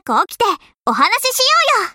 早く起きて、お話ししようよ。